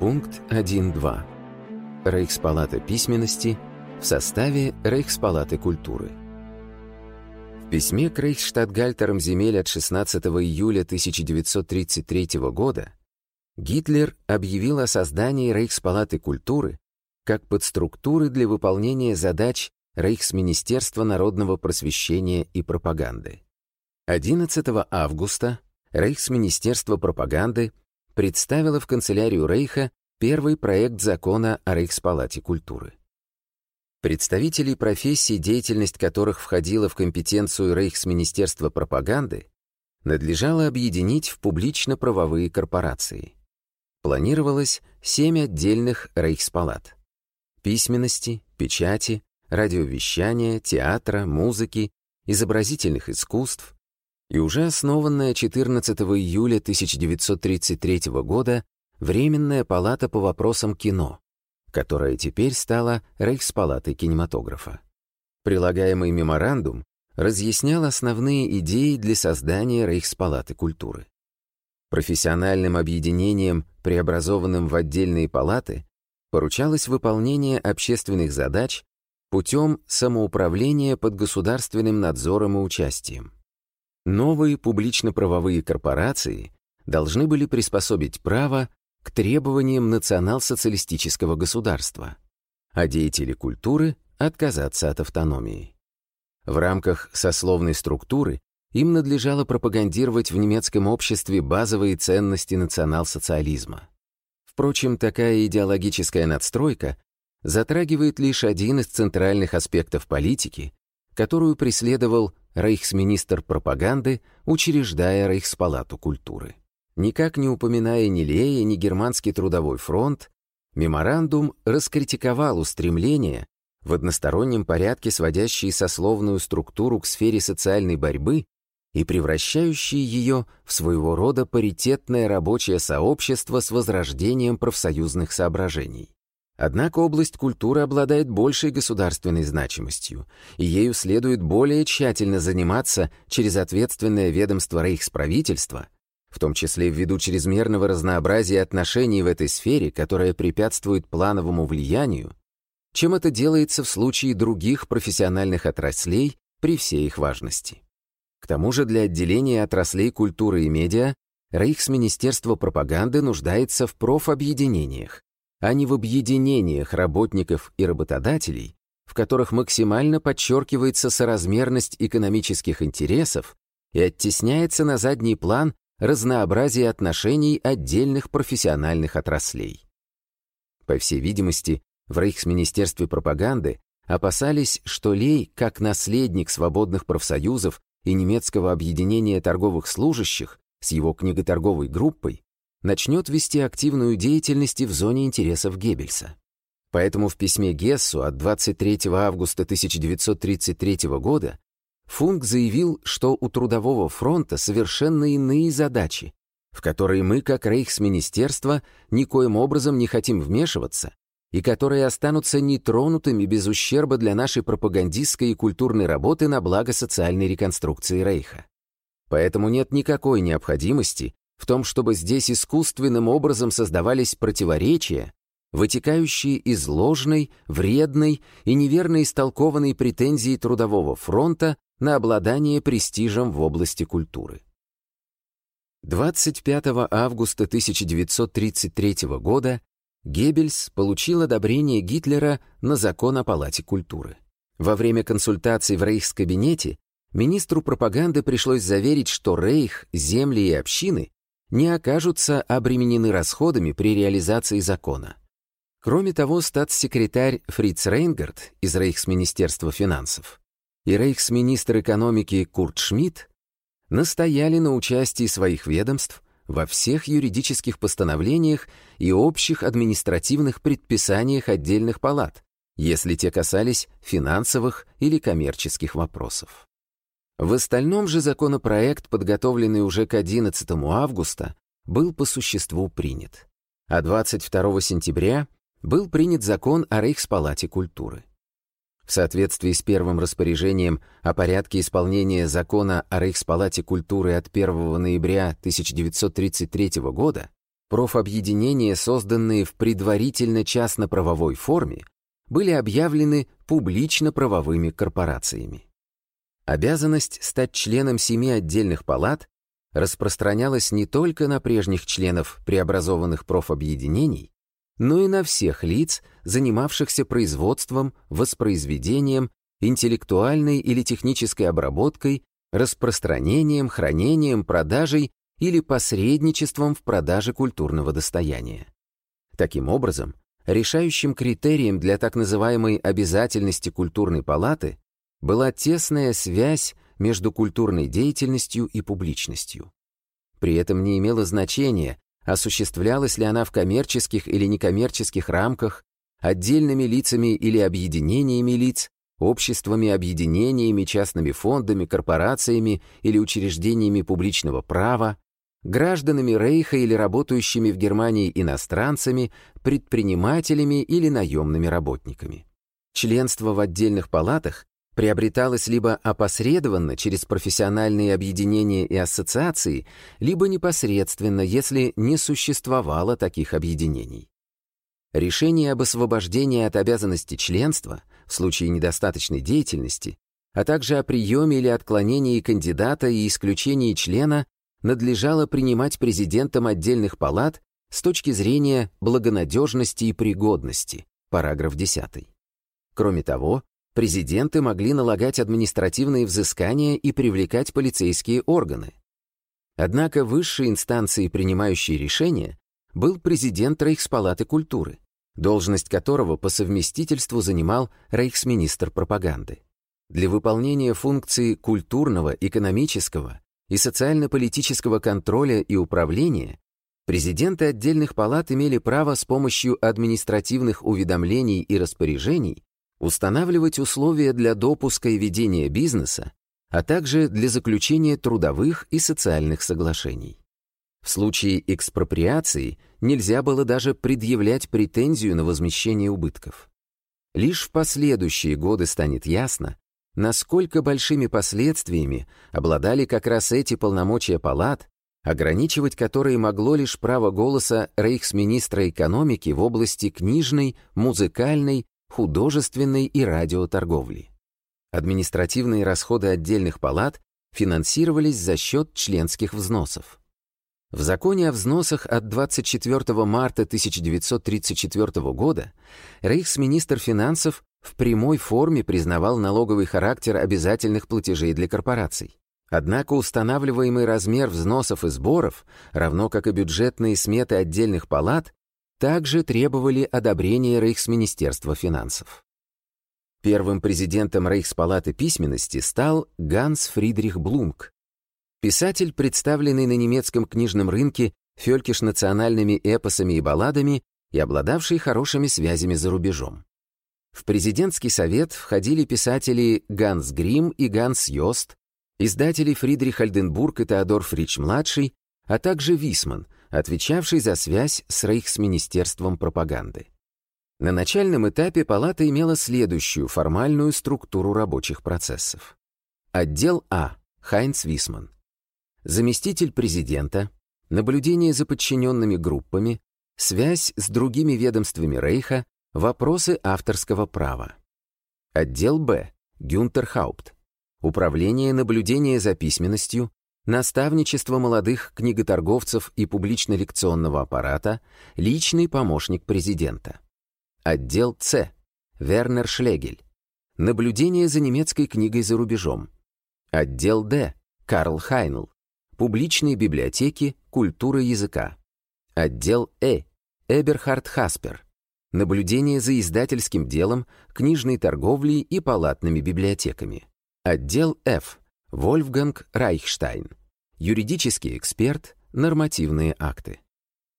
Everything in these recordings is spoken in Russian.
Пункт 1.2. Рейхспалата письменности в составе Рейхспалаты культуры. В письме к рейхсштадтгальтерам земель от 16 июля 1933 года Гитлер объявил о создании Рейхспалаты культуры как подструктуры для выполнения задач Рейхсминистерства народного просвещения и пропаганды. 11 августа Рейхсминистерство пропаганды представило в канцелярию Рейха первый проект закона о Рейхспалате культуры. Представителей профессий, деятельность которых входила в компетенцию Рейхсминистерства пропаганды, надлежало объединить в публично-правовые корпорации. Планировалось семь отдельных рейхспалат. Письменности, печати, радиовещания, театра, музыки, изобразительных искусств, и уже основанная 14 июля 1933 года Временная палата по вопросам кино, которая теперь стала Рейхспалатой кинематографа. Прилагаемый меморандум разъяснял основные идеи для создания Рейхспалаты культуры. Профессиональным объединением, преобразованным в отдельные палаты, поручалось выполнение общественных задач путем самоуправления под государственным надзором и участием. Новые публично-правовые корпорации должны были приспособить право к требованиям национал-социалистического государства, а деятели культуры — отказаться от автономии. В рамках сословной структуры им надлежало пропагандировать в немецком обществе базовые ценности национал-социализма. Впрочем, такая идеологическая надстройка затрагивает лишь один из центральных аспектов политики, которую преследовал рейхсминистр пропаганды, учреждая Рейхспалату культуры. Никак не упоминая ни Лея, ни Германский трудовой фронт, меморандум раскритиковал устремления, в одностороннем порядке сводящие сословную структуру к сфере социальной борьбы и превращающие ее в своего рода паритетное рабочее сообщество с возрождением профсоюзных соображений. Однако область культуры обладает большей государственной значимостью, и ею следует более тщательно заниматься через ответственное ведомство рейхсправительства, в том числе ввиду чрезмерного разнообразия отношений в этой сфере, которое препятствует плановому влиянию, чем это делается в случае других профессиональных отраслей при всей их важности. К тому же для отделения отраслей культуры и медиа Рейхсминистерство пропаганды нуждается в профобъединениях, а не в объединениях работников и работодателей, в которых максимально подчеркивается соразмерность экономических интересов и оттесняется на задний план разнообразие отношений отдельных профессиональных отраслей. По всей видимости, в Рейхсминистерстве пропаганды опасались, что Лей, как наследник свободных профсоюзов и немецкого объединения торговых служащих с его книготорговой группой, начнет вести активную деятельность в зоне интересов Геббельса. Поэтому в письме Гессу от 23 августа 1933 года Функ заявил, что у Трудового фронта совершенно иные задачи, в которые мы, как Рейхсминистерство, никоим образом не хотим вмешиваться и которые останутся нетронутыми без ущерба для нашей пропагандистской и культурной работы на благо социальной реконструкции Рейха. Поэтому нет никакой необходимости в том, чтобы здесь искусственным образом создавались противоречия, вытекающие из ложной, вредной и неверно истолкованной претензии Трудового фронта на обладание престижем в области культуры. 25 августа 1933 года Геббельс получил одобрение Гитлера на закон о Палате культуры. Во время консультаций в Рейхскабинете министру пропаганды пришлось заверить, что Рейх, земли и общины не окажутся обременены расходами при реализации закона. Кроме того, статс-секретарь Фриц Рейнгард из Рейхсминистерства финансов и рейхсминистр экономики Курт Шмидт настояли на участии своих ведомств во всех юридических постановлениях и общих административных предписаниях отдельных палат, если те касались финансовых или коммерческих вопросов. В остальном же законопроект, подготовленный уже к 11 августа, был по существу принят. А 22 сентября был принят закон о Рейхспалате культуры. В соответствии с первым распоряжением о порядке исполнения закона о Рейхспалате культуры от 1 ноября 1933 года, профобъединения, созданные в предварительно частно-правовой форме, были объявлены публично-правовыми корпорациями. Обязанность стать членом семи отдельных палат распространялась не только на прежних членов преобразованных профобъединений, но и на всех лиц, занимавшихся производством, воспроизведением, интеллектуальной или технической обработкой, распространением, хранением, продажей или посредничеством в продаже культурного достояния. Таким образом, решающим критерием для так называемой обязательности культурной палаты была тесная связь между культурной деятельностью и публичностью. При этом не имело значения, осуществлялась ли она в коммерческих или некоммерческих рамках, отдельными лицами или объединениями лиц, обществами, объединениями, частными фондами, корпорациями или учреждениями публичного права, гражданами Рейха или работающими в Германии иностранцами, предпринимателями или наемными работниками. Членство в отдельных палатах приобреталось либо опосредованно через профессиональные объединения и ассоциации, либо непосредственно, если не существовало таких объединений. Решение об освобождении от обязанности членства в случае недостаточной деятельности, а также о приеме или отклонении кандидата и исключении члена надлежало принимать президентом отдельных палат с точки зрения благонадежности и пригодности, параграф 10. Кроме того, президенты могли налагать административные взыскания и привлекать полицейские органы. Однако высшей инстанцией, принимающей решения, был президент Рейхспалаты культуры, должность которого по совместительству занимал рейхсминистр пропаганды. Для выполнения функции культурного, экономического и социально-политического контроля и управления президенты отдельных палат имели право с помощью административных уведомлений и распоряжений устанавливать условия для допуска и ведения бизнеса, а также для заключения трудовых и социальных соглашений. В случае экспроприации нельзя было даже предъявлять претензию на возмещение убытков. Лишь в последующие годы станет ясно, насколько большими последствиями обладали как раз эти полномочия палат, ограничивать которые могло лишь право голоса рейхсминистра экономики в области книжной, музыкальной художественной и радиоторговли. Административные расходы отдельных палат финансировались за счет членских взносов. В законе о взносах от 24 марта 1934 года рейхсминистр финансов в прямой форме признавал налоговый характер обязательных платежей для корпораций. Однако устанавливаемый размер взносов и сборов, равно как и бюджетные сметы отдельных палат, также требовали одобрения Рейхсминистерства финансов. Первым президентом Рейхспалаты письменности стал Ганс Фридрих Блумк, писатель, представленный на немецком книжном рынке фелькиш национальными эпосами и балладами и обладавший хорошими связями за рубежом. В президентский совет входили писатели Ганс Грим и Ганс Йост, издатели Фридрих Альденбург и Теодор Фрич-младший, а также Висман, отвечавший за связь с Рейхсминистерством пропаганды. На начальном этапе палата имела следующую формальную структуру рабочих процессов. Отдел А. Хайнц Висман. Заместитель президента, наблюдение за подчиненными группами, связь с другими ведомствами Рейха, вопросы авторского права. Отдел Б. Гюнтер Хаупт. Управление наблюдения за письменностью, наставничество молодых книготорговцев и публично-лекционного аппарата, личный помощник президента. Отдел С. Вернер Шлегель. Наблюдение за немецкой книгой за рубежом. Отдел Д. Карл Хайнл. Публичные библиотеки, культура языка. Отдел Э. Эберхард Хаспер. Наблюдение за издательским делом, книжной торговлей и палатными библиотеками. Отдел F. Вольфганг Райхштайн. Юридический эксперт, нормативные акты.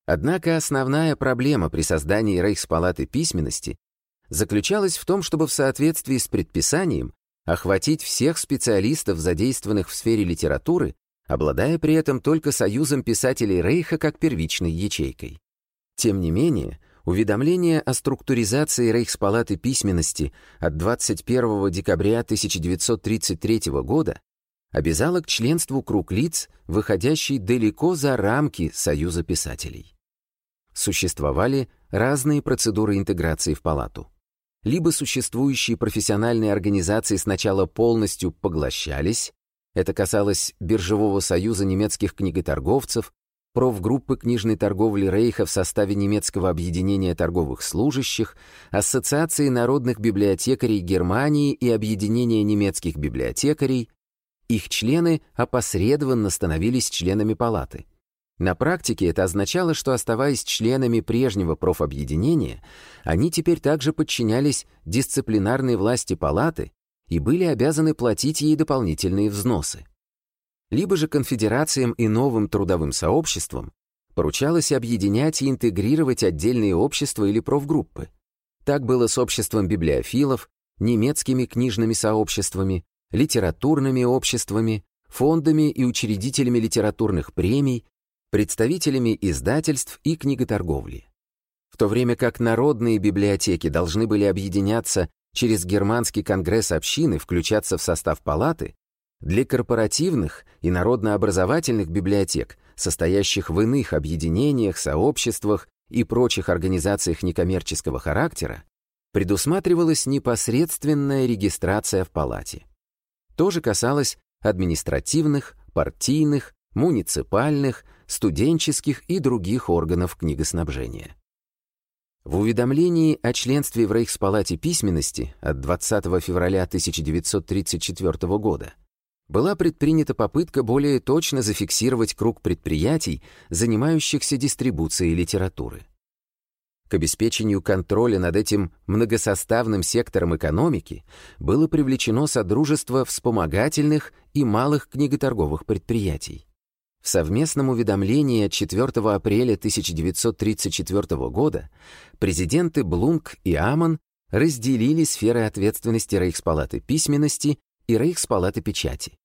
Однако основная проблема при создании Рейхспалаты письменности заключалась в том, чтобы в соответствии с предписанием охватить всех специалистов, задействованных в сфере литературы, обладая при этом только союзом писателей Рейха как первичной ячейкой. Тем не менее, уведомление о структуризации Рейхспалаты письменности от 21 декабря 1933 года обязало к членству круг лиц, выходящий далеко за рамки Союза писателей. существовали разные процедуры интеграции в палату. Либо существующие профессиональные организации сначала полностью поглощались, это касалось Биржевого союза немецких книготорговцев, профгруппы книжной торговли Рейха в составе немецкого объединения торговых служащих, Ассоциации народных библиотекарей Германии и Объединения немецких библиотекарей, их члены опосредованно становились членами палаты. На практике это означало, что, оставаясь членами прежнего профобъединения, они теперь также подчинялись дисциплинарной власти палаты и были обязаны платить ей дополнительные взносы либо же конфедерациям и новым трудовым сообществам поручалось объединять и интегрировать отдельные общества или профгруппы. Так было с обществом библиофилов, немецкими книжными сообществами, литературными обществами, фондами и учредителями литературных премий, представителями издательств и книготорговли. В то время как народные библиотеки должны были объединяться через Германский конгресс общины, включаться в состав палаты, для корпоративных и народно-образовательных библиотек, состоящих в иных объединениях, сообществах и прочих организациях некоммерческого характера, предусматривалась непосредственная регистрация в палате. То же касалось административных, партийных, муниципальных, студенческих и других органов книгоснабжения. В уведомлении о членстве в Рейхспалате письменности от 20 февраля 1934 года была предпринята попытка более точно зафиксировать круг предприятий, занимающихся дистрибуцией литературы. К обеспечению контроля над этим многосоставным сектором экономики было привлечено Содружество вспомогательных и малых книготорговых предприятий. В совместном уведомлении от 4 апреля 1934 года президенты Блунк и Аман разделили сферы ответственности Рейхспалаты письменности и Рейхспалаты печати.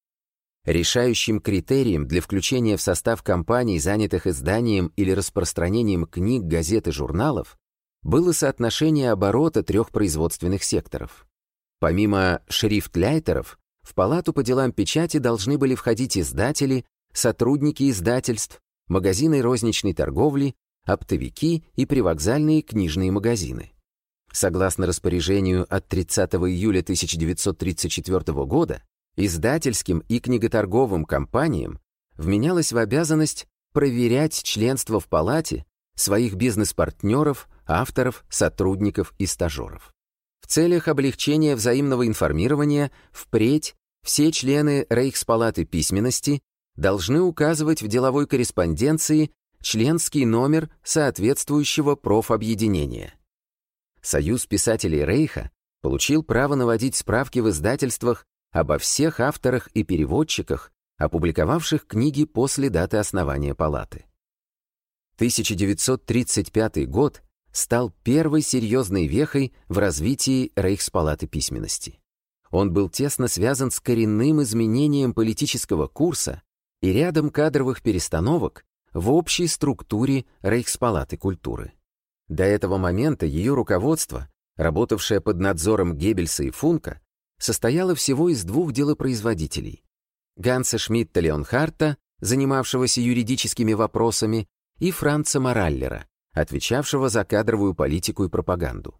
Решающим критерием для включения в состав компаний, занятых изданием или распространением книг, газет и журналов, было соотношение оборота трех производственных секторов. Помимо шрифтляйтеров, в палату по делам печати должны были входить издатели, сотрудники издательств, магазины розничной торговли, оптовики и привокзальные книжные магазины. Согласно распоряжению от 30 июля 1934 года, издательским и книготорговым компаниям вменялось в обязанность проверять членство в палате своих бизнес-партнеров, авторов, сотрудников и стажеров. В целях облегчения взаимного информирования впредь все члены Рейхспалаты письменности должны указывать в деловой корреспонденции членский номер соответствующего профобъединения. Союз писателей Рейха получил право наводить справки в издательствах обо всех авторах и переводчиках, опубликовавших книги после даты основания палаты. 1935 год стал первой серьезной вехой в развитии Рейхспалаты письменности. Он был тесно связан с коренным изменением политического курса и рядом кадровых перестановок в общей структуре Рейхспалаты культуры. До этого момента ее руководство, работавшее под надзором Геббельса и Функа, состояло всего из двух делопроизводителей. Ганса Шмидта Леонхарта, занимавшегося юридическими вопросами, и Франца Мораллера, отвечавшего за кадровую политику и пропаганду.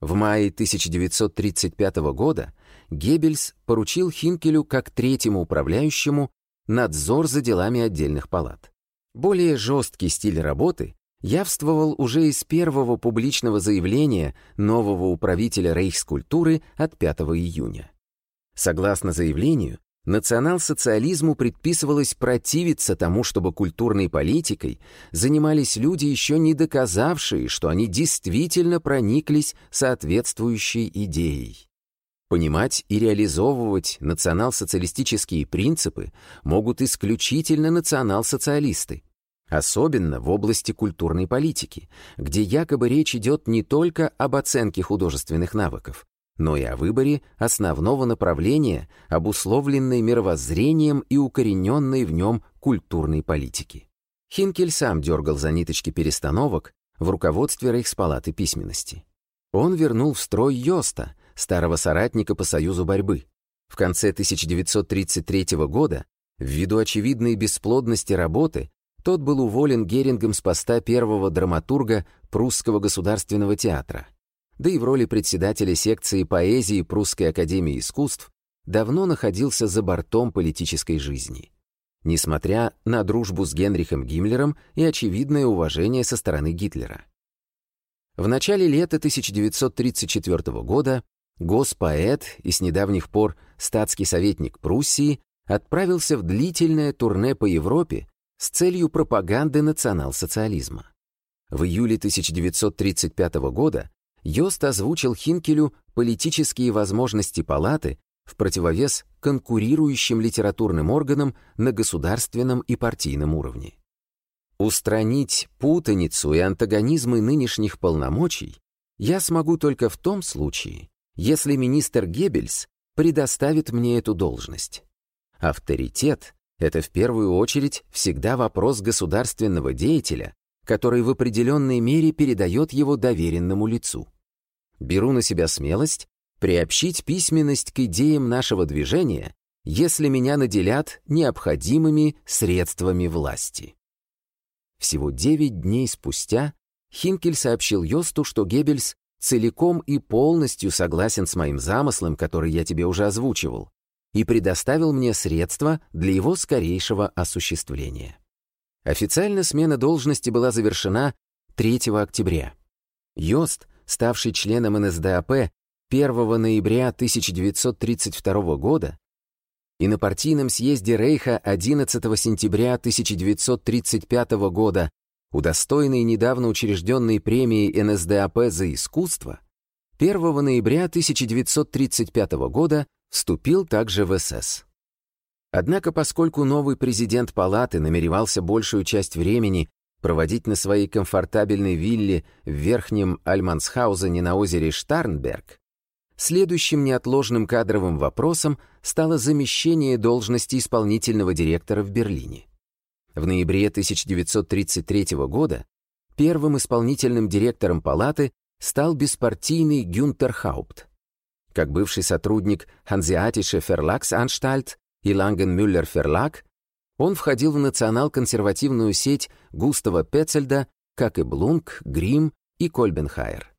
В мае 1935 года Геббельс поручил Хинкелю как третьему управляющему надзор за делами отдельных палат. Более жесткий стиль работы явствовал уже из первого публичного заявления нового управителя рейхскультуры от 5 июня. Согласно заявлению, национал-социализму предписывалось противиться тому, чтобы культурной политикой занимались люди, еще не доказавшие, что они действительно прониклись соответствующей идеей. Понимать и реализовывать национал-социалистические принципы могут исключительно национал-социалисты, Особенно в области культурной политики, где якобы речь идет не только об оценке художественных навыков, но и о выборе основного направления, обусловленной мировоззрением и укорененной в нем культурной политики. Хинкель сам дергал за ниточки перестановок в руководстве Рейхспалаты письменности. Он вернул в строй Йоста, старого соратника по Союзу борьбы. В конце 1933 года, ввиду очевидной бесплодности работы, тот был уволен Герингом с поста первого драматурга Прусского государственного театра. Да и в роли председателя секции поэзии Прусской академии искусств давно находился за бортом политической жизни. Несмотря на дружбу с Генрихом Гиммлером и очевидное уважение со стороны Гитлера. В начале лета 1934 года Госпоэт и с недавних пор статский советник Пруссии отправился в длительное турне по Европе с целью пропаганды национал-социализма. В июле 1935 года Йост озвучил Хинкелю политические возможности палаты в противовес конкурирующим литературным органам на государственном и партийном уровне. Устранить путаницу и антагонизмы нынешних полномочий я смогу только в том случае, если министр Геббельс предоставит мне эту должность. Авторитет — это в первую очередь всегда вопрос государственного деятеля, который в определенной мере передает его доверенному лицу. Беру на себя смелость приобщить письменность к идеям нашего движения, если меня наделят необходимыми средствами власти. Всего девять дней спустя Хинкель сообщил Йосту, что Геббельс целиком и полностью согласен с моим замыслом, который я тебе уже озвучивал, и предоставил мне средства для его скорейшего осуществления. Официально смена должности была завершена 3 октября. Йост, ставший членом НСДАП 1 ноября 1932 года, и на партийном съезде Рейха 11 сентября 1935 года удостоенный недавно учрежденной премией НСДАП за искусство, 1 ноября 1935 года вступил также в СС. Однако, поскольку новый президент палаты намеревался большую часть времени проводить на своей комфортабельной вилле в верхнем Альмансхаузене на озере Штарнберг, следующим неотложным кадровым вопросом стало замещение должности исполнительного директора в Берлине. В ноябре 1933 года первым исполнительным директором палаты стал беспартийный Гюнтер Хаупт. Как бывший сотрудник Hanseatische Verlagsanstalt и Langenmüller Verlag, он входил в национал-консервативную сеть Густава Пецельда, как и Блунк, Грим и Кольбенхайер.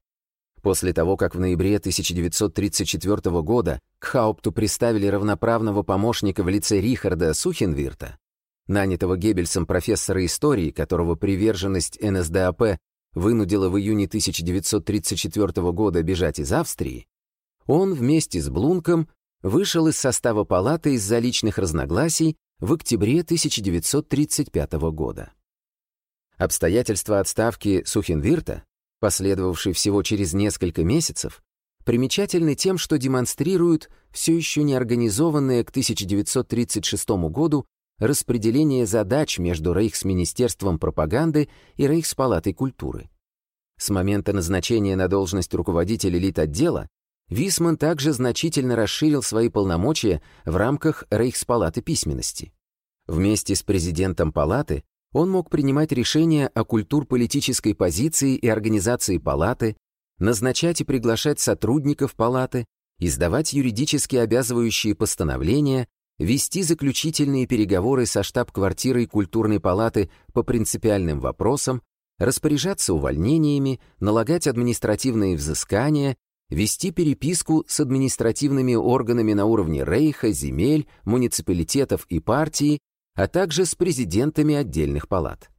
После того, как в ноябре 1934 года к Хаупту приставили равноправного помощника в лице Рихарда Сухенвирта, нанятого Геббельсом профессора истории, которого приверженность НСДАП вынудила в июне 1934 года бежать из Австрии, он вместе с Блунком вышел из состава палаты из-за личных разногласий в октябре 1935 года. Обстоятельства отставки Сухенвирта, последовавшей всего через несколько месяцев, примечательны тем, что демонстрируют все еще неорганизованное к 1936 году распределение задач между Рейхсминистерством пропаганды и Рейхспалатой культуры. С момента назначения на должность руководителя литотдела Висман также значительно расширил свои полномочия в рамках Рейхспалаты письменности. Вместе с президентом палаты он мог принимать решения о культур-политической позиции и организации палаты, назначать и приглашать сотрудников палаты, издавать юридически обязывающие постановления, вести заключительные переговоры со штаб-квартирой культурной палаты по принципиальным вопросам, распоряжаться увольнениями, налагать административные взыскания, вести переписку с административными органами на уровне рейха, земель, муниципалитетов и партии, а также с президентами отдельных палат.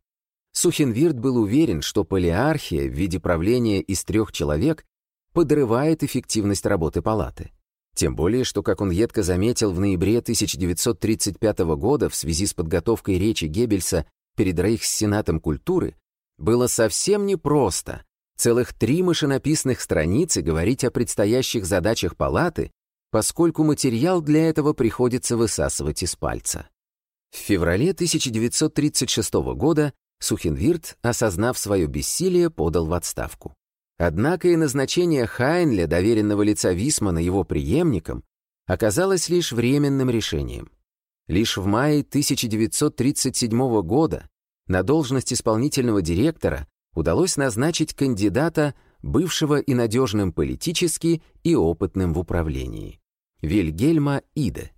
Сухенвирт был уверен, что полиархия в виде правления из трех человек подрывает эффективность работы палаты. Тем более, что, как он едко заметил в ноябре 1935 года в связи с подготовкой речи Геббельса перед Рейхссенатом культуры, было совсем непросто целых три машинописных страницы говорить о предстоящих задачах палаты, поскольку материал для этого приходится высасывать из пальца. В феврале 1936 года Сухенвирт, осознав свое бессилие, подал в отставку. Однако и назначение Хайнля, доверенного лица Висмана, его преемником, оказалось лишь временным решением. Лишь в мае 1937 года на должность исполнительного директора удалось назначить кандидата, бывшего и надежным политически и опытным в управлении, Вильгельма Иде.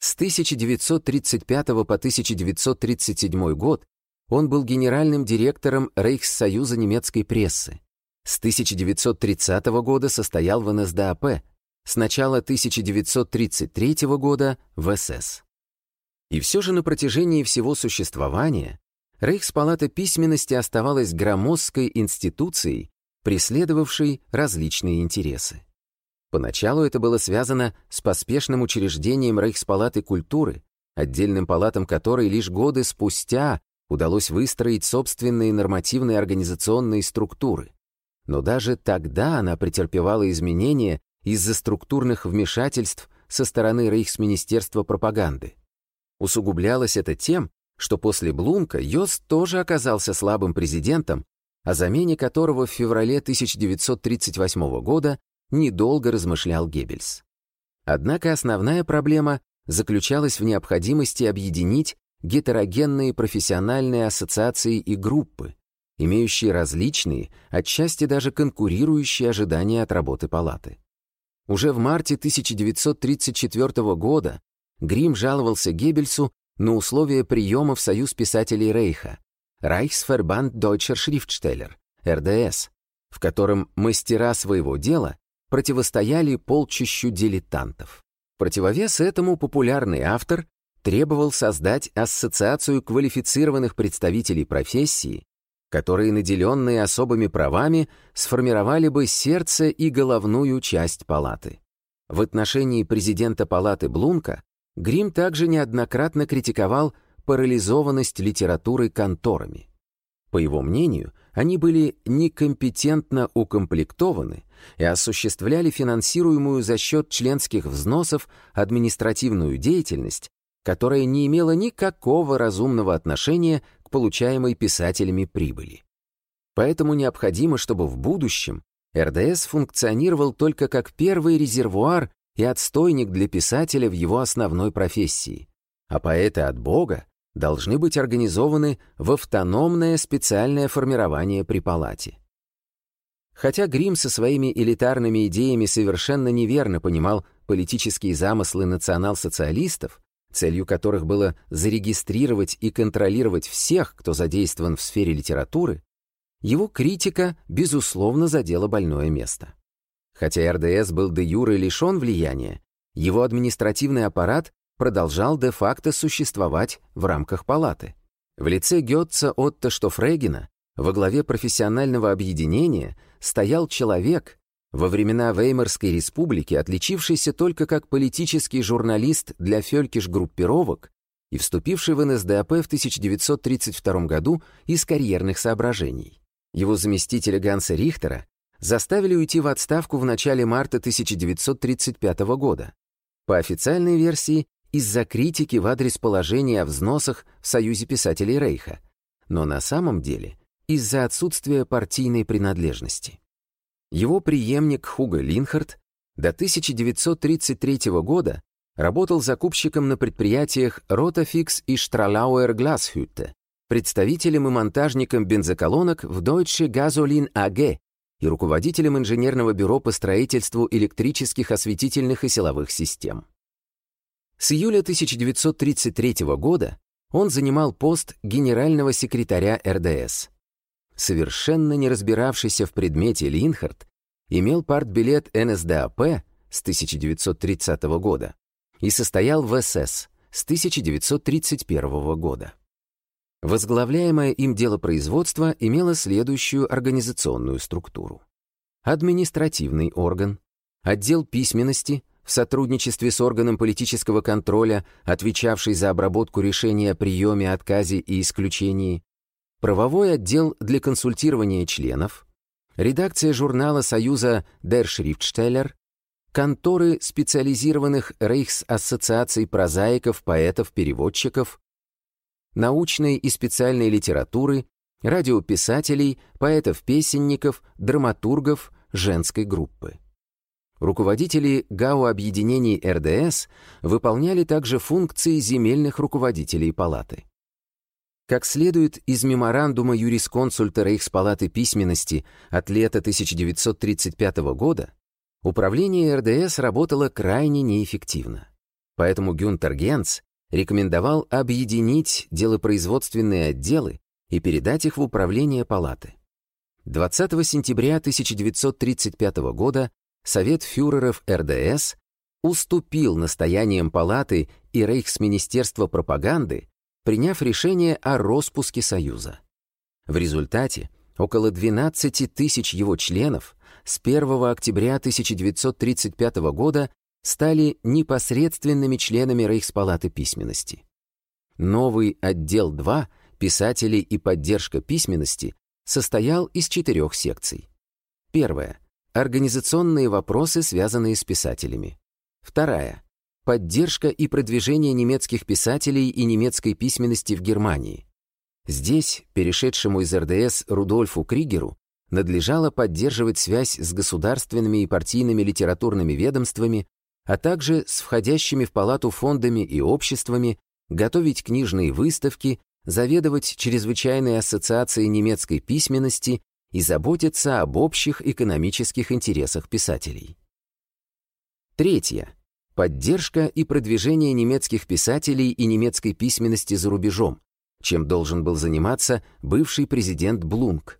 С 1935 по 1937 год он был генеральным директором Рейхссоюза немецкой прессы. С 1930 года состоял в НСДАП, с начала 1933 года в СС. И все же на протяжении всего существования Рейхспалата письменности оставалась громоздкой институцией, преследовавшей различные интересы. Поначалу это было связано с поспешным учреждением Рейхспалаты культуры, отдельным палатам которой лишь годы спустя удалось выстроить собственные нормативные организационные структуры. Но даже тогда она претерпевала изменения из-за структурных вмешательств со стороны Рейхсминистерства пропаганды. Усугублялось это тем, что после Блунка Йос тоже оказался слабым президентом, о замене которого в феврале 1938 года недолго размышлял Геббельс. Однако основная проблема заключалась в необходимости объединить гетерогенные профессиональные ассоциации и группы, имеющие различные, отчасти даже конкурирующие ожидания от работы палаты. Уже в марте 1934 года Грим жаловался Геббельсу на условия приема в Союз писателей Рейха Reichsverband Deutscher Schriftsteller, РДС, в котором мастера своего дела противостояли полчищу дилетантов. Противовес этому популярный автор требовал создать ассоциацию квалифицированных представителей профессии, которые, наделенные особыми правами, сформировали бы сердце и головную часть палаты. В отношении президента палаты Блунка Грим также неоднократно критиковал парализованность литературы конторами. По его мнению, они были некомпетентно укомплектованы и осуществляли финансируемую за счет членских взносов административную деятельность, которая не имела никакого разумного отношения получаемой писателями прибыли. Поэтому необходимо, чтобы в будущем РДС функционировал только как первый резервуар и отстойник для писателя в его основной профессии, а поэты от Бога должны быть организованы в автономное специальное формирование при палате. Хотя Грим со своими элитарными идеями совершенно неверно понимал политические замыслы национал-социалистов, целью которых было зарегистрировать и контролировать всех, кто задействован в сфере литературы, его критика, безусловно, задела больное место. Хотя РДС был де юре лишен влияния, его административный аппарат продолжал де-факто существовать в рамках палаты. В лице Гетца Отто Штофрегина во главе профессионального объединения стоял человек, во времена Веймарской республики, отличившийся только как политический журналист для фелькиш-группировок и вступивший в НСДАП в 1932 году из карьерных соображений. Его заместителя Ганса Рихтера заставили уйти в отставку в начале марта 1935 года. По официальной версии, из-за критики в адрес положения о взносах в Союзе писателей Рейха, но на самом деле из-за отсутствия партийной принадлежности. Его преемник Хуго Линхард до 1933 года работал закупщиком на предприятиях Rotafix и Stralauer Glashütte, представителем и монтажником бензоколонок в Deutsche Gasolin AG и руководителем инженерного бюро по строительству электрических осветительных и силовых систем. С июля 1933 года он занимал пост генерального секретаря РДС совершенно не разбиравшийся в предмете Линхард, имел партбилет НСДАП с 1930 года и состоял в СС с 1931 года. Возглавляемое им дело производства имело следующую организационную структуру. Административный орган, отдел письменности в сотрудничестве с органом политического контроля, отвечавший за обработку решения о приеме, отказе и исключении, правовой отдел для консультирования членов, редакция журнала Союза Der Schriftsteller, конторы специализированных рейхс-ассоциаций прозаиков, поэтов, переводчиков, научной и специальной литературы, радиописателей, поэтов-песенников, драматургов, женской группы. Руководители ГАУ-объединений РДС выполняли также функции земельных руководителей палаты. Как следует из меморандума юрисконсульта Рейхспалаты письменности от лета 1935 года, управление РДС работало крайне неэффективно. Поэтому Гюнтер Генц рекомендовал объединить делопроизводственные отделы и передать их в управление палаты. 20 сентября 1935 года Совет фюреров РДС уступил настояниям палаты и Рейхсминистерства пропаганды, приняв решение о распуске Союза. В результате около 12 тысяч его членов с 1 октября 1935 года стали непосредственными членами Рейхспалаты письменности. Новый отдел 2 «Писатели и поддержка письменности» состоял из четырех секций. Первая — организационные вопросы, связанные с писателями. Вторая — поддержка и продвижение немецких писателей и немецкой письменности в Германии. Здесь, перешедшему из РДС Рудольфу Кригеру, надлежало поддерживать связь с государственными и партийными литературными ведомствами, а также с входящими в палату фондами и обществами, готовить книжные выставки, заведовать чрезвычайной ассоциацией немецкой письменности и заботиться об общих экономических интересах писателей. Третье. Поддержка и продвижение немецких писателей и немецкой письменности за рубежом, чем должен был заниматься бывший президент Блунк.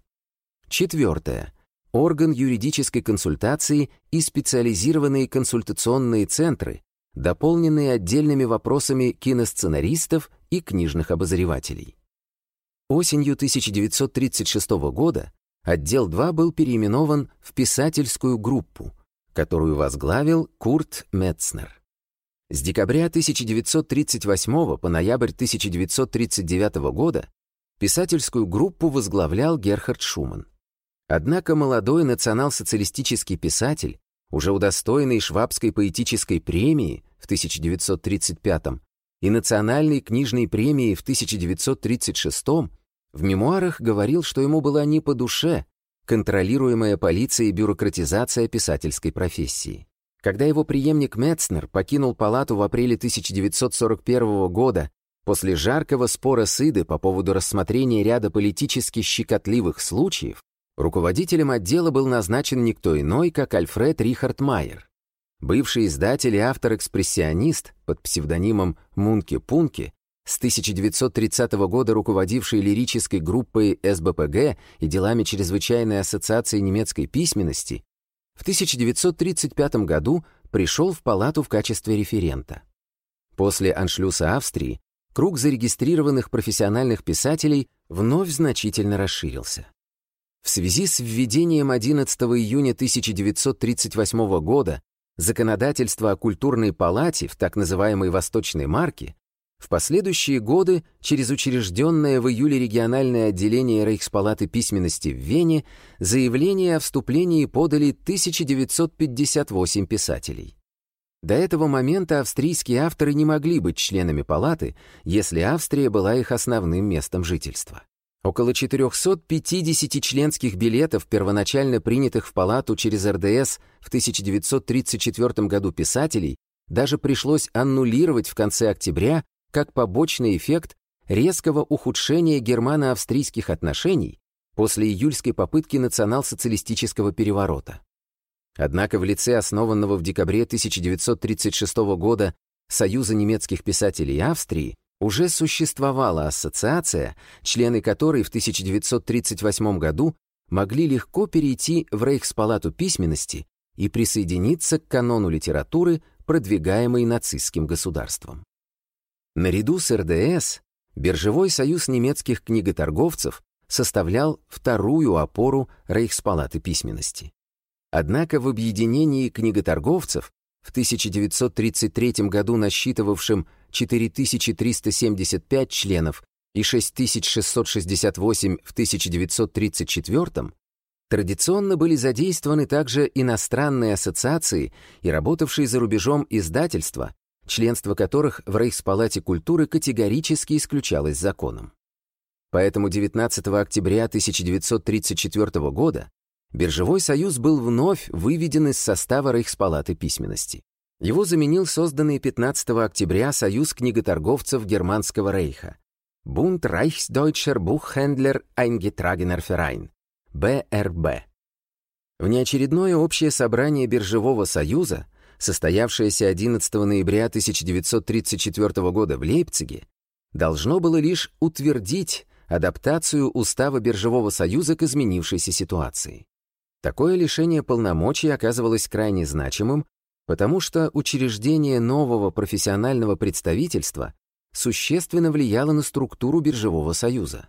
Четвертое. Орган юридической консультации и специализированные консультационные центры, дополненные отдельными вопросами киносценаристов и книжных обозревателей. Осенью 1936 года отдел 2 был переименован в писательскую группу, которую возглавил Курт Метцнер. С декабря 1938 по ноябрь 1939 года писательскую группу возглавлял Герхард Шуман. Однако молодой национал-социалистический писатель, уже удостоенный Швабской поэтической премии в 1935 и Национальной книжной премии в 1936 в мемуарах говорил, что ему была не по душе контролируемая полицией бюрократизация писательской профессии. Когда его преемник Метцнер покинул палату в апреле 1941 года после жаркого спора с Иды по поводу рассмотрения ряда политически щекотливых случаев, руководителем отдела был назначен никто иной, как Альфред Рихард Майер. Бывший издатель и автор-экспрессионист под псевдонимом Мунке Пунке, с 1930 года руководивший лирической группой СБПГ и делами Чрезвычайной ассоциации немецкой письменности, в 1935 году пришел в палату в качестве референта. После аншлюса Австрии круг зарегистрированных профессиональных писателей вновь значительно расширился. В связи с введением 11 июня 1938 года законодательства о культурной палате в так называемой «восточной марке» В последующие годы через учрежденное в июле региональное отделение Рейхспалаты письменности в Вене заявление о вступлении подали 1958 писателей. До этого момента австрийские авторы не могли быть членами палаты, если Австрия была их основным местом жительства. Около 450 членских билетов, первоначально принятых в палату через РДС в 1934 году писателей, даже пришлось аннулировать в конце октября как побочный эффект резкого ухудшения германо-австрийских отношений после июльской попытки национал-социалистического переворота. Однако в лице основанного в декабре 1936 года Союза немецких писателей Австрии уже существовала ассоциация, члены которой в 1938 году могли легко перейти в Рейхспалату письменности и присоединиться к канону литературы, продвигаемой нацистским государством. Наряду с РДС Биржевой союз немецких книготорговцев составлял вторую опору Рейхспалаты письменности. Однако в объединении книготорговцев в 1933 году насчитывавшем 4375 членов и 6668 в 1934 традиционно были задействованы также иностранные ассоциации и работавшие за рубежом издательства, членство которых в Рейхспалате культуры категорически исключалось законом. Поэтому 19 октября 1934 года Биржевой союз был вновь выведен из состава Рейхспалаты письменности. Его заменил созданный 15 октября Союз книготорговцев Германского рейха Bund Reichsdeutscher Buchhändler Eingetragener Verein, БРБ. Внеочередное общее собрание Биржевого союза состоявшееся 11 ноября 1934 года в Лейпциге, должно было лишь утвердить адаптацию Устава Биржевого союза к изменившейся ситуации. Такое лишение полномочий оказывалось крайне значимым, потому что учреждение нового профессионального представительства существенно влияло на структуру Биржевого союза.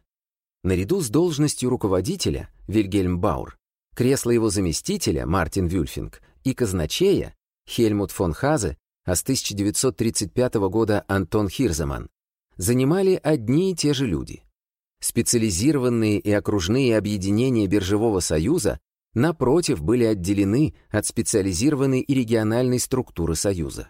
Наряду с должностью руководителя Вильгельм Баур, кресло его заместителя Мартин Вюльфинг и казначея Хельмут фон Хазе, а с 1935 года Антон Хирземан, занимали одни и те же люди. Специализированные и окружные объединения Биржевого союза напротив, были отделены от специализированной и региональной структуры Союза.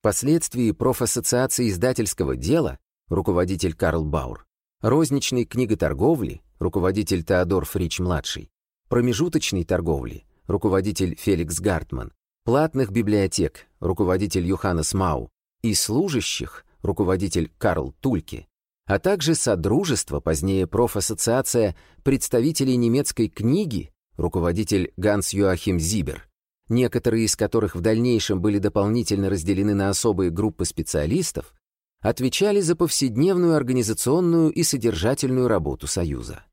Впоследствии профассоциации издательского дела, руководитель Карл Баур, розничной книготорговли, руководитель Теодор Фрич-младший, промежуточной торговли, руководитель Феликс Гартман, платных библиотек, руководитель Йоханнес Мау, и служащих, руководитель Карл Тульке, а также Содружество, позднее профассоциация представителей немецкой книги, руководитель Ганс Юахим Зибер, некоторые из которых в дальнейшем были дополнительно разделены на особые группы специалистов, отвечали за повседневную организационную и содержательную работу Союза.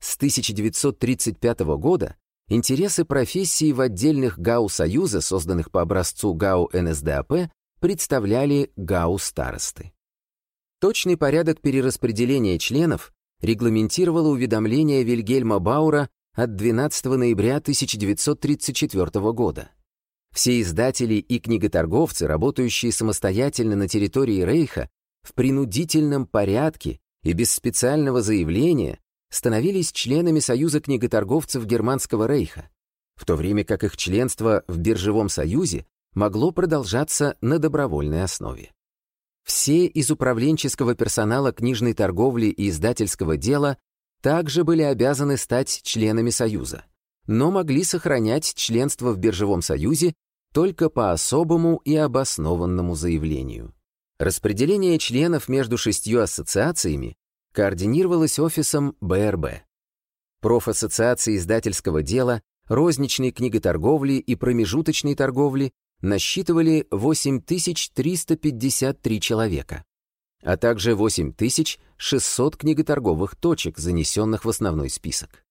С 1935 года интересы профессии в отдельных ГАУ Союза, созданных по образцу ГАУ НСДАП, представляли ГАУ-старосты. Точный порядок перераспределения членов регламентировало уведомление Вильгельма Баура от 12 ноября 1934 года. Все издатели и книготорговцы, работающие самостоятельно на территории Рейха, в принудительном порядке и без специального заявления становились членами Союза книготорговцев Германского Рейха, в то время как их членство в Биржевом Союзе могло продолжаться на добровольной основе. Все из управленческого персонала книжной торговли и издательского дела также были обязаны стать членами Союза, но могли сохранять членство в Биржевом Союзе только по особому и обоснованному заявлению. Распределение членов между шестью ассоциациями координировалось офисом БРБ. Профассоциации издательского дела, розничной книготорговли и промежуточной торговли насчитывали 8353 человека а также 8600 книготорговых точек, занесенных в основной список.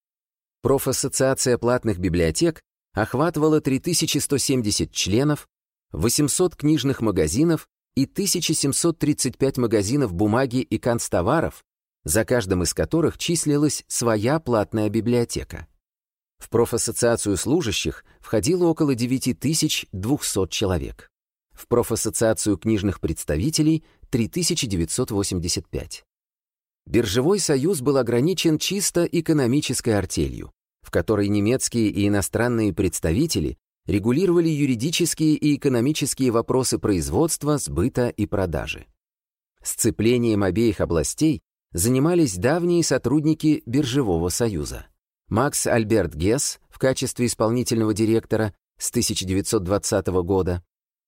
Профассоциация платных библиотек охватывала 3170 членов, 800 книжных магазинов и 1735 магазинов бумаги и канцтоваров, за каждым из которых числилась своя платная библиотека. В профассоциацию служащих входило около 9200 человек. В профассоциацию книжных представителей 3985. Биржевой союз был ограничен чисто экономической артелью, в которой немецкие и иностранные представители регулировали юридические и экономические вопросы производства, сбыта и продажи. Сцеплением обеих областей занимались давние сотрудники Биржевого союза. Макс Альберт Гесс в качестве исполнительного директора с 1920 года,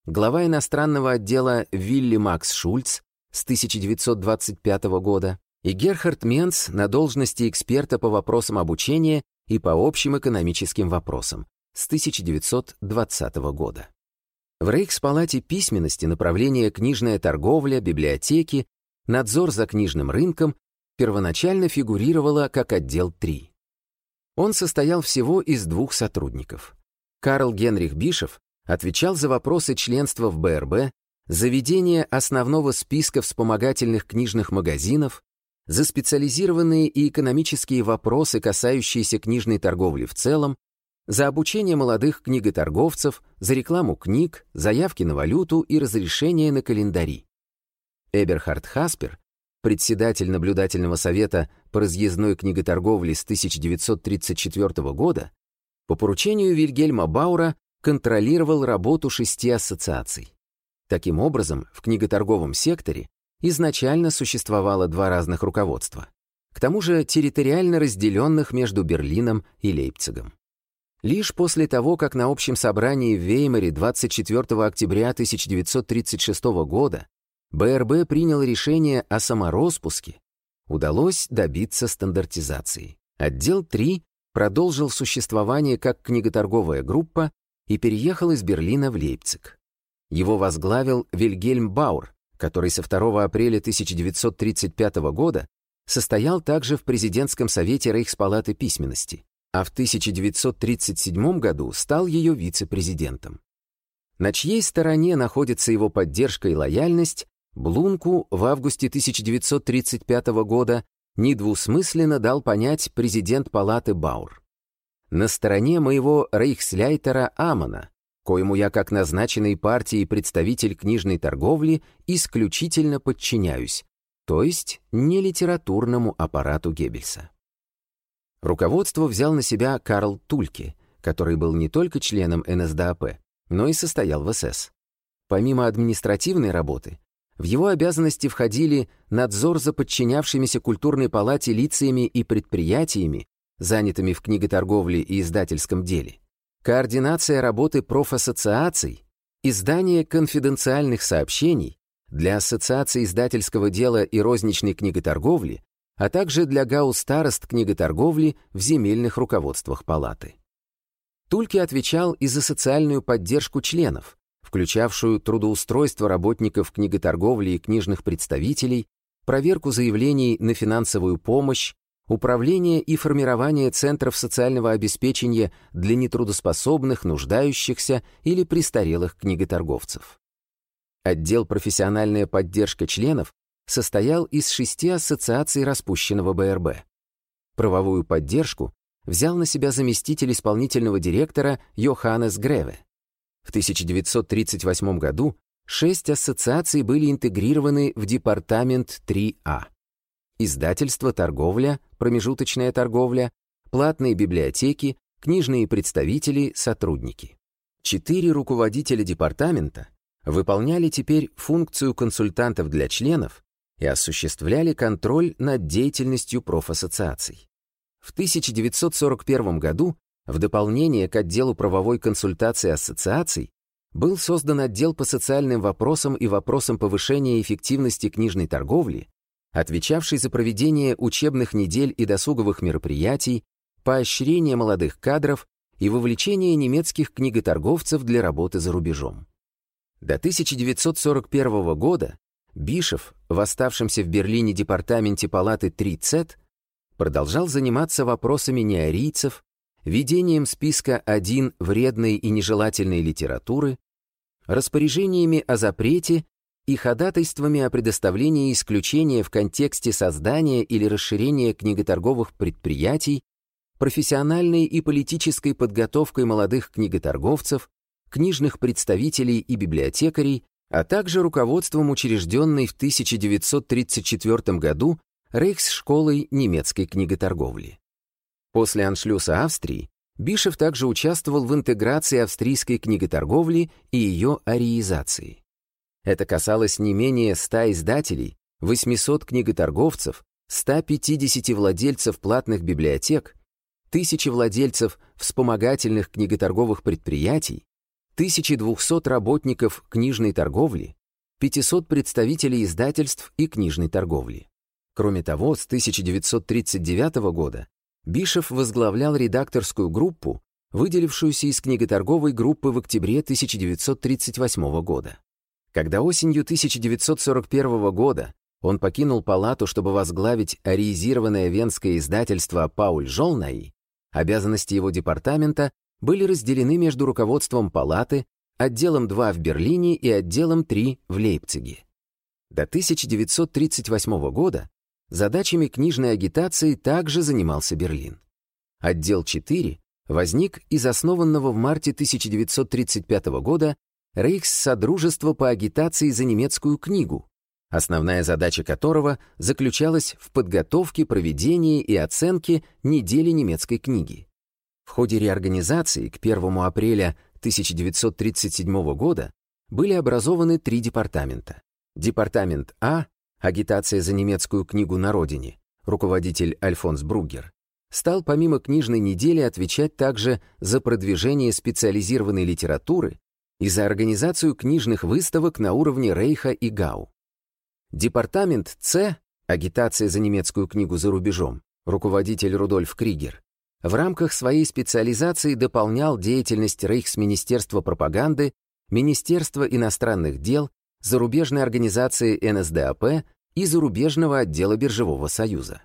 глава иностранного отдела Вилли Макс Шульц с 1925 года и Герхард Менц на должности эксперта по вопросам обучения и по общим экономическим вопросам с 1920 года. В Рейхспалате письменности направление книжная торговля, библиотеки, надзор за книжным рынком первоначально фигурировало как отдел 3. Он состоял всего из двух сотрудников. Карл Генрих Бишев отвечал за вопросы членства в БРБ, за ведение основного списка вспомогательных книжных магазинов, за специализированные и экономические вопросы, касающиеся книжной торговли в целом, за обучение молодых книготорговцев, за рекламу книг, заявки на валюту и разрешение на календари. Эберхард Хаспер, председатель наблюдательного совета по разъездной книготорговле с 1934 года, по поручению Вильгельма Баура контролировал работу шести ассоциаций. Таким образом, в книготорговом секторе изначально существовало два разных руководства, к тому же территориально разделенных между Берлином и Лейпцигом. Лишь после того, как на общем собрании в Веймаре 24 октября 1936 года БРБ принял решение о самороспуске, удалось добиться стандартизации. Отдел 3 продолжил существование как книготорговая группа и переехал из Берлина в Лейпциг. Его возглавил Вильгельм Баур, который со 2 апреля 1935 года состоял также в президентском совете Рейхспалаты письменности, а в 1937 году стал ее вице-президентом. На чьей стороне находится его поддержка и лояльность, Блунку в августе 1935 года недвусмысленно дал понять президент палаты Баур. На стороне моего рейхсляйтера Амана, коему я как назначенный партией представитель книжной торговли исключительно подчиняюсь, то есть не литературному аппарату Геббельса. Руководство взял на себя Карл Тульке, который был не только членом НСДАП, но и состоял в СС. Помимо административной работы, в его обязанности входили надзор за подчинявшимися культурной палате лицами и предприятиями, занятыми в книготорговле и издательском деле, координация работы профассоциаций, издание конфиденциальных сообщений для Ассоциации издательского дела и розничной книготорговли, а также для гау-старост книготорговли в земельных руководствах палаты. Тульки отвечал и за социальную поддержку членов, включавшую трудоустройство работников книготорговли и книжных представителей, проверку заявлений на финансовую помощь, управление и формирование центров социального обеспечения для нетрудоспособных, нуждающихся или престарелых книготорговцев. Отдел «Профессиональная поддержка членов» состоял из шести ассоциаций распущенного БРБ. Правовую поддержку взял на себя заместитель исполнительного директора Йоханнес Греве. В 1938 году шесть ассоциаций были интегрированы в департамент 3А. Издательство, торговля, промежуточная торговля, платные библиотеки, книжные представители, сотрудники. Четыре руководителя департамента выполняли теперь функцию консультантов для членов и осуществляли контроль над деятельностью профассоциаций. В 1941 году, в дополнение к отделу правовой консультации ассоциаций, был создан отдел по социальным вопросам и вопросам повышения эффективности книжной торговли, отвечавший за проведение учебных недель и досуговых мероприятий, поощрение молодых кадров и вовлечение немецких книготорговцев для работы за рубежом. До 1941 года Бишев в оставшемся в Берлине департаменте палаты 3Z продолжал заниматься вопросами неарийцев, ведением списка 1 вредной и нежелательной литературы, распоряжениями о запрете и ходатайствами о предоставлении исключения в контексте создания или расширения книготорговых предприятий, профессиональной и политической подготовкой молодых книготорговцев, книжных представителей и библиотекарей, а также руководством учрежденной в 1934 году Рейхсшколой немецкой книготорговли. После аншлюса Австрии Бишев также участвовал в интеграции австрийской книготорговли и ее ариизации. Это касалось не менее 100 издателей, 800 книготорговцев, 150 владельцев платных библиотек, тысячи владельцев вспомогательных книготорговых предприятий, 1200 работников книжной торговли, 500 представителей издательств и книжной торговли. Кроме того, с 1939 года Бишев возглавлял редакторскую группу, выделившуюся из книготорговой группы в октябре 1938 года. Когда осенью 1941 года он покинул палату, чтобы возглавить ариизированное венское издательство «Пауль Жолнаи», обязанности его департамента были разделены между руководством палаты, отделом 2 в Берлине и отделом 3 в Лейпциге. До 1938 года задачами книжной агитации также занимался Берлин. Отдел 4 возник из основанного в марте 1935 года Рейхссодружество по агитации за немецкую книгу, основная задача которого заключалась в подготовке, проведении и оценке недели немецкой книги. В ходе реорганизации к 1 апреля 1937 года были образованы три департамента. Департамент А – агитация за немецкую книгу на родине, руководитель Альфонс Бругер, стал помимо книжной недели отвечать также за продвижение специализированной литературы и за организацию книжных выставок на уровне Рейха и Гау. Департамент С, агитация за немецкую книгу за рубежом, руководитель Рудольф Кригер, в рамках своей специализации дополнял деятельность Рейхсминистерства пропаганды, Министерства иностранных дел, зарубежной организации НСДАП и зарубежного отдела Биржевого союза.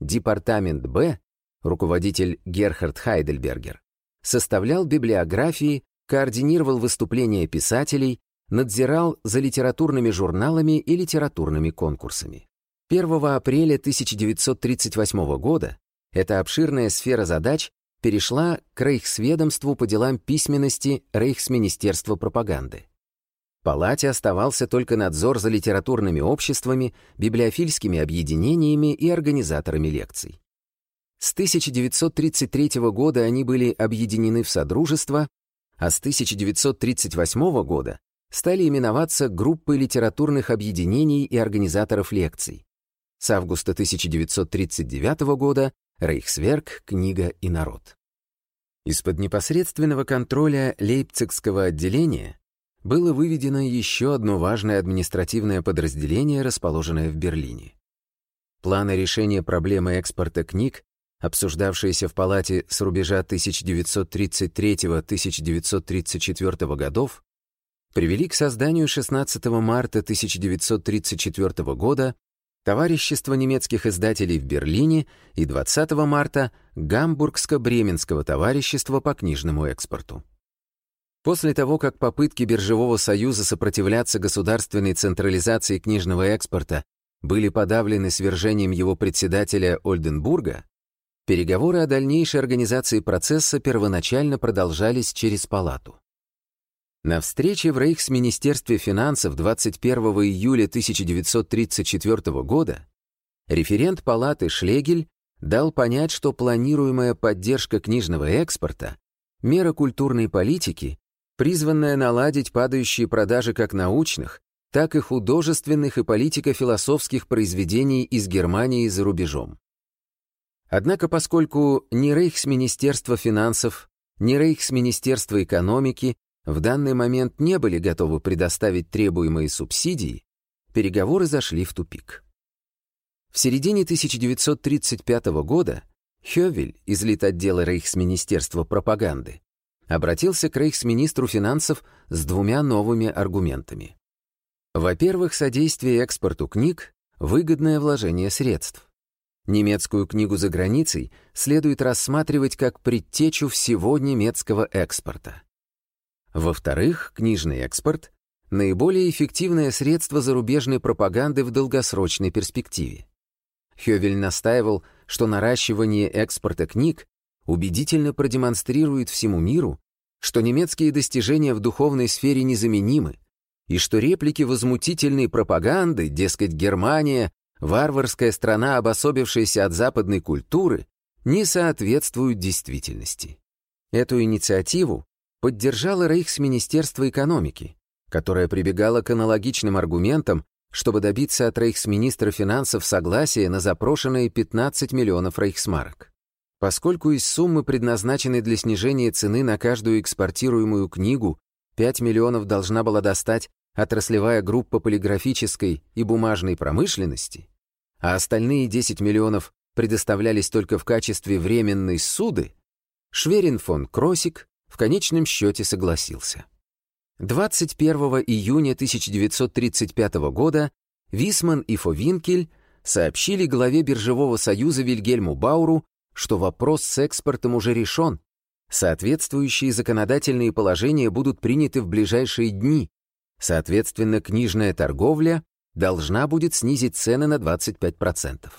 Департамент Б, руководитель Герхард Хайдельбергер, составлял библиографии, координировал выступления писателей, надзирал за литературными журналами и литературными конкурсами. 1 апреля 1938 года эта обширная сфера задач перешла к Рейхсведомству по делам письменности Рейхсминистерства пропаганды. Палате оставался только надзор за литературными обществами, библиофильскими объединениями и организаторами лекций. С 1933 года они были объединены в Содружество, а с 1938 года стали именоваться группой литературных объединений и организаторов лекций. С августа 1939 года Рейхсверк, книга и народ. Из-под непосредственного контроля Лейпцигского отделения было выведено еще одно важное административное подразделение, расположенное в Берлине. Планы решения проблемы экспорта книг, обсуждавшиеся в Палате с рубежа 1933-1934 годов, привели к созданию 16 марта 1934 года Товарищество немецких издателей в Берлине и 20 марта Гамбургско-Бременского товарищества по книжному экспорту. После того, как попытки Биржевого союза сопротивляться государственной централизации книжного экспорта были подавлены свержением его председателя Ольденбурга, переговоры о дальнейшей организации процесса первоначально продолжались через палату. На встрече в Рейхсминистерстве финансов 21 июля 1934 года референт палаты Шлегель дал понять, что планируемая поддержка книжного экспорта — мера культурной политики, призванная наладить падающие продажи как научных, так и художественных и политико-философских произведений из Германии за рубежом. Однако поскольку ни Рейхсминистерство финансов, ни Рейхсминистерство экономики в данный момент не были готовы предоставить требуемые субсидии, переговоры зашли в тупик. В середине 1935 года Хёвель из Литотдела Рейхсминистерства пропаганды обратился к рейхсминистру финансов с двумя новыми аргументами. Во-первых, содействие экспорту книг — выгодное вложение средств. Немецкую книгу за границей следует рассматривать как предтечу всего немецкого экспорта. Во-вторых, книжный экспорт — наиболее эффективное средство зарубежной пропаганды в долгосрочной перспективе. Хёвель настаивал, что наращивание экспорта книг убедительно продемонстрирует всему миру, что немецкие достижения в духовной сфере незаменимы, и что реплики возмутительной пропаганды, дескать, Германия — варварская страна, обособившаяся от западной культуры, не соответствуют действительности. Эту инициативу поддержало Рейхсминистерство экономики, которое прибегало к аналогичным аргументам, чтобы добиться от рейхсминистра финансов согласия на запрошенные 15 миллионов рейхсмарок. Поскольку из суммы, предназначенной для снижения цены на каждую экспортируемую книгу, 5 миллионов должна была достать отраслевая группа полиграфической и бумажной промышленности, а остальные 10 миллионов предоставлялись только в качестве временной суды, Шверин фон Кросик в конечном счете согласился. 21 июня 1935 года Висман и Фовинкель сообщили главе Биржевого союза Вильгельму Бауру, что вопрос с экспортом уже решен, соответствующие законодательные положения будут приняты в ближайшие дни, соответственно, книжная торговля должна будет снизить цены на 25%.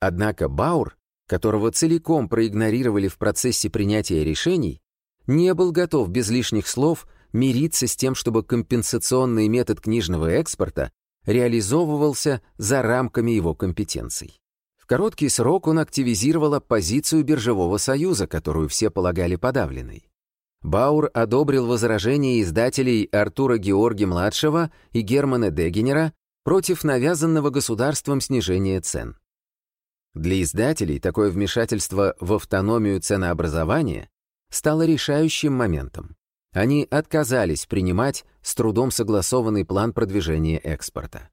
Однако Баур, которого целиком проигнорировали в процессе принятия решений, не был готов без лишних слов мириться с тем, чтобы компенсационный метод книжного экспорта реализовывался за рамками его компетенций. В короткий срок он активизировал оппозицию Биржевого союза, которую все полагали подавленной. Баур одобрил возражения издателей Артура Георги-младшего и Германа Дегенера против навязанного государством снижения цен. Для издателей такое вмешательство в автономию ценообразования стало решающим моментом. Они отказались принимать с трудом согласованный план продвижения экспорта.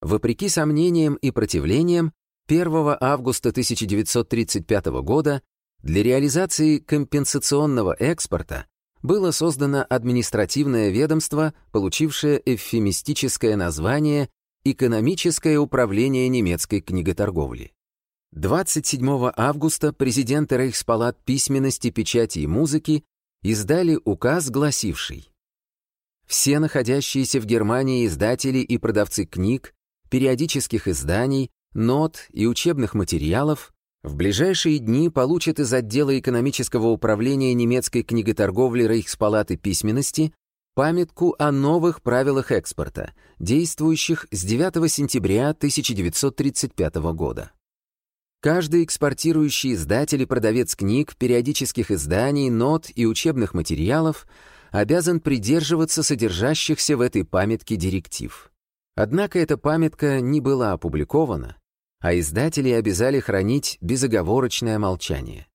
Вопреки сомнениям и противлениям, 1 августа 1935 года для реализации компенсационного экспорта было создано административное ведомство, получившее эвфемистическое название «Экономическое управление немецкой книготорговли». 27 августа президенты Рейхспалат письменности, печати и музыки издали указ, гласивший «Все находящиеся в Германии издатели и продавцы книг, периодических изданий, нот и учебных материалов в ближайшие дни получат из отдела экономического управления немецкой книготорговли Рейхспалаты письменности памятку о новых правилах экспорта, действующих с 9 сентября 1935 года. Каждый экспортирующий издатель и продавец книг, периодических изданий, нот и учебных материалов обязан придерживаться содержащихся в этой памятке директив. Однако эта памятка не была опубликована, а издатели обязали хранить безоговорочное молчание.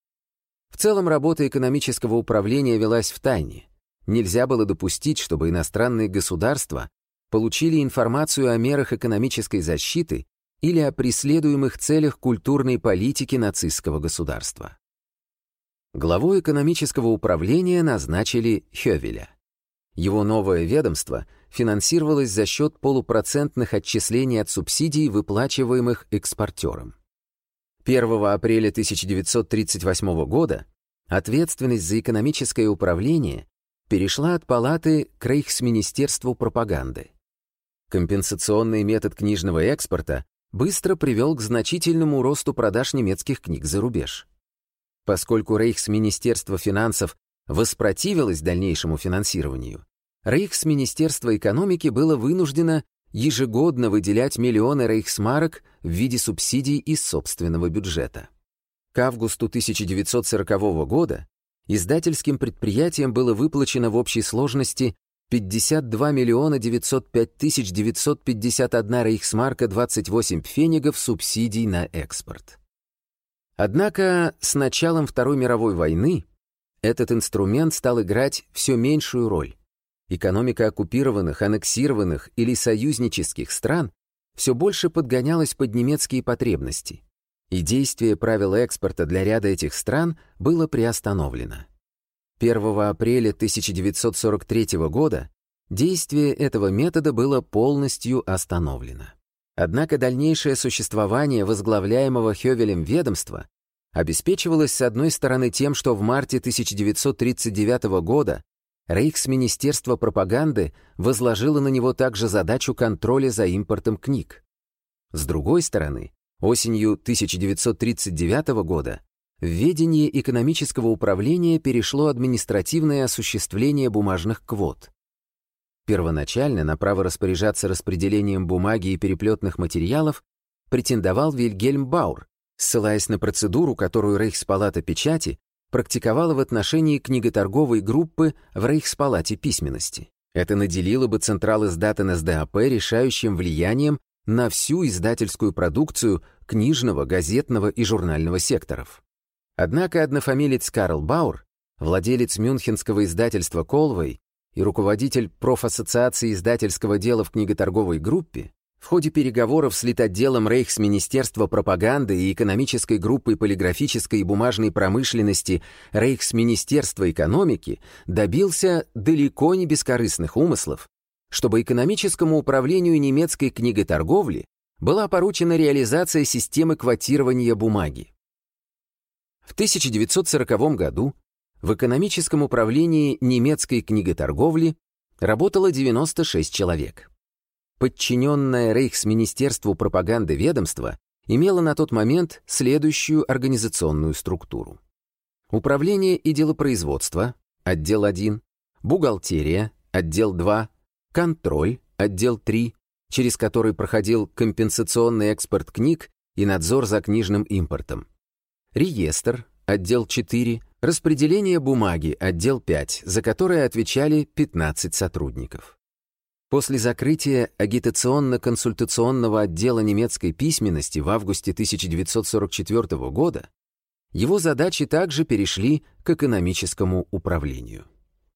В целом работа экономического управления велась в тайне. Нельзя было допустить, чтобы иностранные государства получили информацию о мерах экономической защиты или о преследуемых целях культурной политики нацистского государства. Главой экономического управления назначили Хёвеля. Его новое ведомство — финансировалась за счет полупроцентных отчислений от субсидий, выплачиваемых экспортерам. 1 апреля 1938 года ответственность за экономическое управление перешла от палаты к Рейхсминистерству пропаганды. Компенсационный метод книжного экспорта быстро привел к значительному росту продаж немецких книг за рубеж. Поскольку Рейхсминистерство финансов воспротивилось дальнейшему финансированию, Рейхсминистерство экономики было вынуждено ежегодно выделять миллионы рейхсмарок в виде субсидий из собственного бюджета. К августу 1940 года издательским предприятиям было выплачено в общей сложности 52 миллиона 905 тысяч 951 рейхсмарка 28 пфенигов субсидий на экспорт. Однако с началом Второй мировой войны этот инструмент стал играть все меньшую роль. Экономика оккупированных, аннексированных или союзнических стран все больше подгонялась под немецкие потребности, и действие правил экспорта для ряда этих стран было приостановлено. 1 апреля 1943 года действие этого метода было полностью остановлено. Однако дальнейшее существование возглавляемого Хёвелем ведомства обеспечивалось с одной стороны тем, что в марте 1939 года Рейхсминистерство пропаганды возложило на него также задачу контроля за импортом книг. С другой стороны, осенью 1939 года в ведение экономического управления перешло административное осуществление бумажных квот. Первоначально на право распоряжаться распределением бумаги и переплетных материалов претендовал Вильгельм Баур, ссылаясь на процедуру, которую Рейхспалата печати практиковала в отношении книготорговой группы в Рейхспалате письменности. Это наделило бы Централ издат НСДАП решающим влиянием на всю издательскую продукцию книжного, газетного и журнального секторов. Однако однофамилец Карл Баур, владелец мюнхенского издательства «Колвей» и руководитель профассоциации издательского дела в книготорговой группе, в ходе переговоров с литотделом Рейхсминистерства пропаганды и экономической группой полиграфической и бумажной промышленности Рейхсминистерства экономики добился далеко не бескорыстных умыслов, чтобы экономическому управлению немецкой книготорговли была поручена реализация системы квотирования бумаги. В 1940 году в экономическом управлении немецкой книготорговли работало 96 человек подчиненное Рейхсминистерству пропаганды ведомство имело на тот момент следующую организационную структуру. Управление и делопроизводство, отдел 1, бухгалтерия, отдел 2, контроль, отдел 3, через который проходил компенсационный экспорт книг и надзор за книжным импортом. Реестр, отдел 4, распределение бумаги, отдел 5, за которое отвечали 15 сотрудников. После закрытия агитационно-консультационного отдела немецкой письменности в августе 1944 года его задачи также перешли к экономическому управлению.